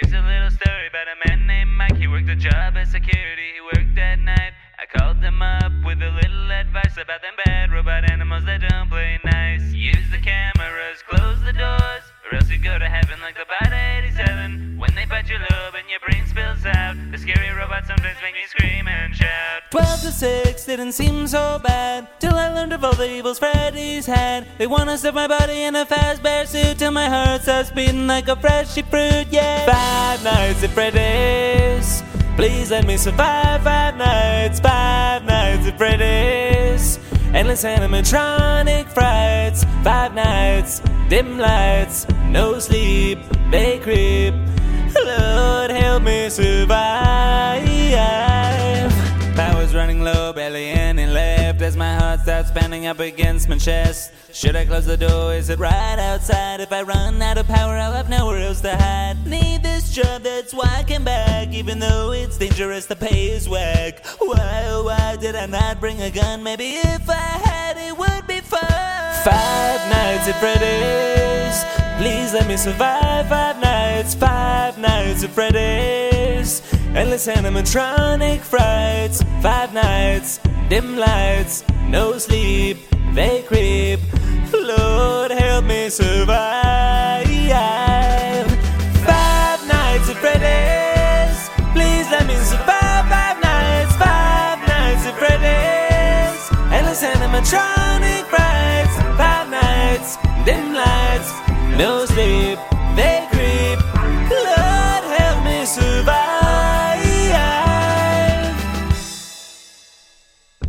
Here's a little story about a man named Mike. He worked a job as security, he worked at night. I called him up with a little advice about them bad robot animals that don't play nice. Use the cameras, close the doors, or else you go to heaven like the Bot scary robots sometimes make me scream and shout. 12 to 6 didn't seem so bad Till I learned of all the evils Freddy's had. They wanna stuff my body in a Fazbear suit Till my heart starts beating like a freshy fruit, yeah. Five nights at Freddy's Please let me survive. Five nights Five nights at Freddy's Endless animatronic frights. Five nights, dim lights No sleep, they creep. Lord help me survive my heart starts pounding up against my chest Should I close the door? Is it right outside? If I run out of power, I'll have nowhere else to hide Need this job, that's why I came back Even though it's dangerous, the pay is whack Why, why did I not bring a gun? Maybe if I had, it would be fun Five nights at Freddy's Please let me survive five nights Five nights at Freddy's Endless animatronic frights Five nights, dim lights No sleep, they creep. Lord help me survive. Five nights at Freddy's. Please let me survive. Five nights Five nights at Freddy's. Endless animatronic frights Five nights, dim lights No sleep,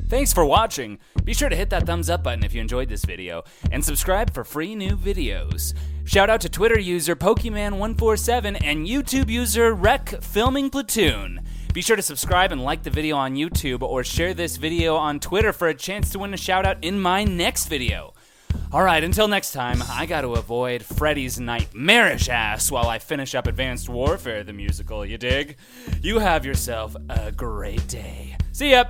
Thanks for watching. Be sure to hit that thumbs up button if you enjoyed this video, and subscribe for free new videos. Shout out to Twitter user Pokemon147 and YouTube user Rec Filming Platoon. Be sure to subscribe and like the video on YouTube or share this video on Twitter for a chance to win a shout out in my next video. Alright, until next time, I gotta avoid Freddy's nightmarish ass while I finish up Advanced Warfare the musical, you dig? You have yourself a great day. See ya!